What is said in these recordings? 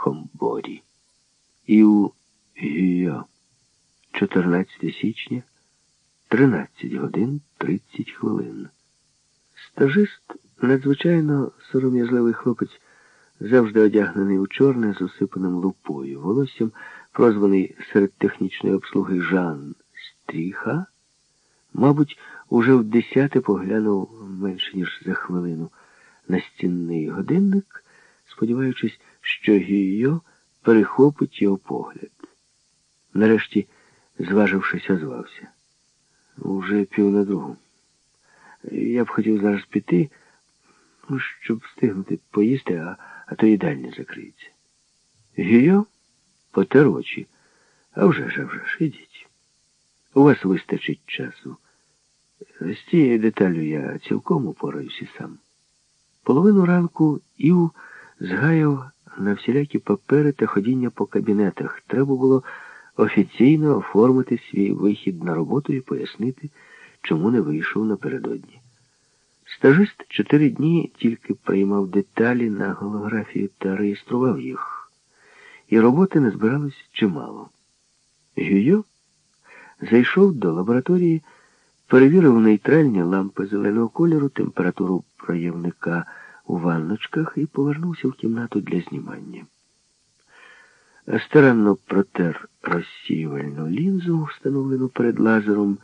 Хомборі. І у Гіо 14 січня 13 годин 30 хвилин. Стажист, надзвичайно сором'язливий хлопець, завжди одягнений у чорне з усипаним лупою, волоссям, прозваний серед технічної обслуги Жан Стріха, мабуть, уже в десяте поглянув менше, ніж за хвилину на стінний годинник, сподіваючись, що Гійо перехопить його погляд. Нарешті, зважившись, озвався. Уже пів на другу. Я б хотів зараз піти, ну, щоб встигнути поїсти, а, а то їдальня закриється. Гійо потер очі. А вже ж, а вже ж, ідіть. У вас вистачить часу. З цією деталю я цілком упораюся сам. Половину ранку Ів згаяв на всілякі папери та ходіння по кабінетах. Треба було офіційно оформити свій вихід на роботу і пояснити, чому не вийшов напередодні. Стажист чотири дні тільки приймав деталі на голографію та реєстрував їх, і роботи не збиралось чимало. Гюйо зайшов до лабораторії, перевірив нейтральні лампи зеленого кольору, температуру проявника у ванночках і повернувся в кімнату для знімання. Старанно протер розсіювальну лінзу, встановлену перед лазером,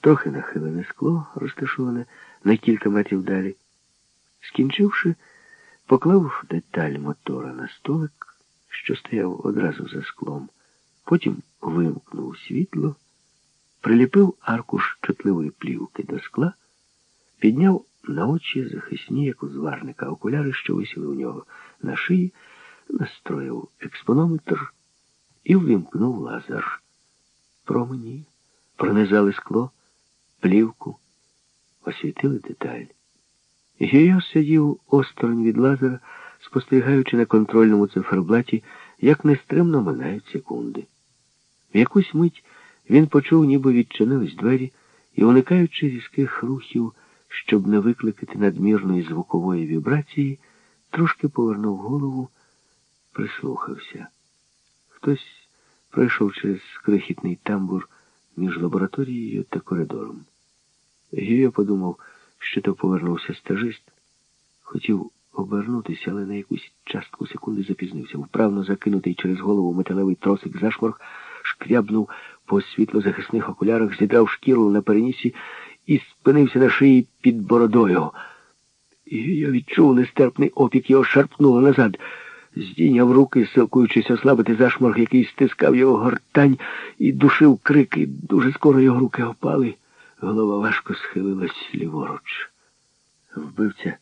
трохи нахилене скло, розташоване на кілька метрів далі. Скінчивши, поклав деталь мотора на столик, що стояв одразу за склом. Потім вимкнув світло, приліпив аркуш чутливої плівки до скла, підняв на очі захисні, як у зварника, окуляри, що висіли у нього на шиї, настроїв експонометр і ввімкнув лазер. Промені пронизали скло, плівку, освітили деталь. Гіо сидів осторонь від лазера, спостерігаючи на контрольному циферблаті, як нестримно минають секунди. В якусь мить він почув, ніби відчинились двері, і, уникаючи різких рухів, щоб не викликати надмірної звукової вібрації, трошки повернув голову, прислухався. Хтось пройшов через крихітний тамбур між лабораторією та коридором. Гіо подумав, що то повернувся стажист. Хотів обернутися, але на якусь частку секунди запізнився. Вправно закинутий через голову металевий тросик зашморг, шкрябнув по світлозахисних окулярах, зідрав шкіру на перенісі і спинився на шиї під бородою. Я відчув нестерпний опік, його шарпнуло назад. Здійняв руки, силкуючись ослабити зашморг, який стискав його гортань і душив крики. Дуже скоро його руки опали. Голова важко схилилась ліворуч. Вбивця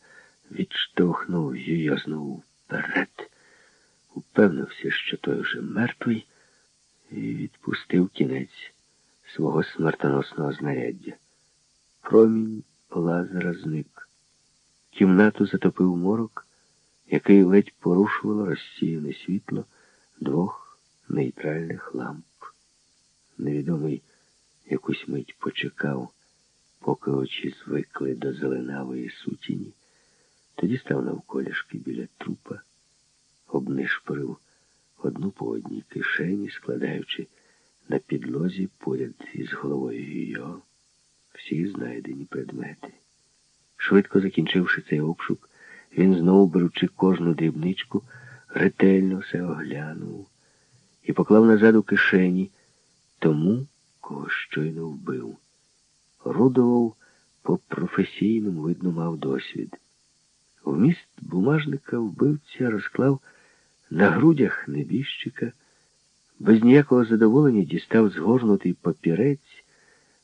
відштовхнув її знову вперед, упевнився, що той вже мертвий, і відпустив кінець свого смертоносного знаряддя. Промінь лазера зник. Кімнату затопив морок, який ледь порушувало розсіяне світло двох нейтральних ламп. Невідомий якусь мить почекав, поки очі звикли до зеленавої сутіні, тоді став навколішки біля трупа, обнишпорив одну по одній кишені, складаючи на підлозі поряд із головою його всі знайдені предмети. Швидко закінчивши цей обшук, він знову, беручи кожну дрібничку, ретельно все оглянув і поклав назад у кишені тому, кого щойно вбив. Рудовов по професійному, видно, мав досвід. Вміст бумажника вбивця розклав на грудях небіжчика, без ніякого задоволення дістав згорнутий папірець,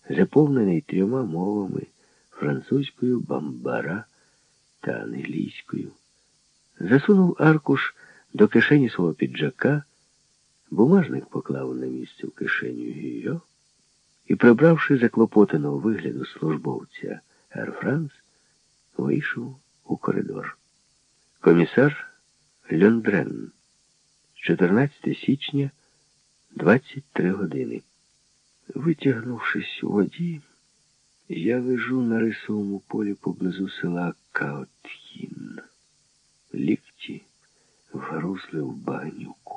заповнений трьома мовами французькою, бамбара та англійською. Засунув аркуш до кишені свого піджака, бумажник поклав на місце в кишеню Гіо і, прибравши заклопотаного вигляду службовця Ер Франс, вийшов у коридор. Комісар Льондрен, 14 січня, 23 години. Витягнувшись у воді, я лежу на рисовому полі поблизу села Каотхін. Лікті вгрузли в багнюку.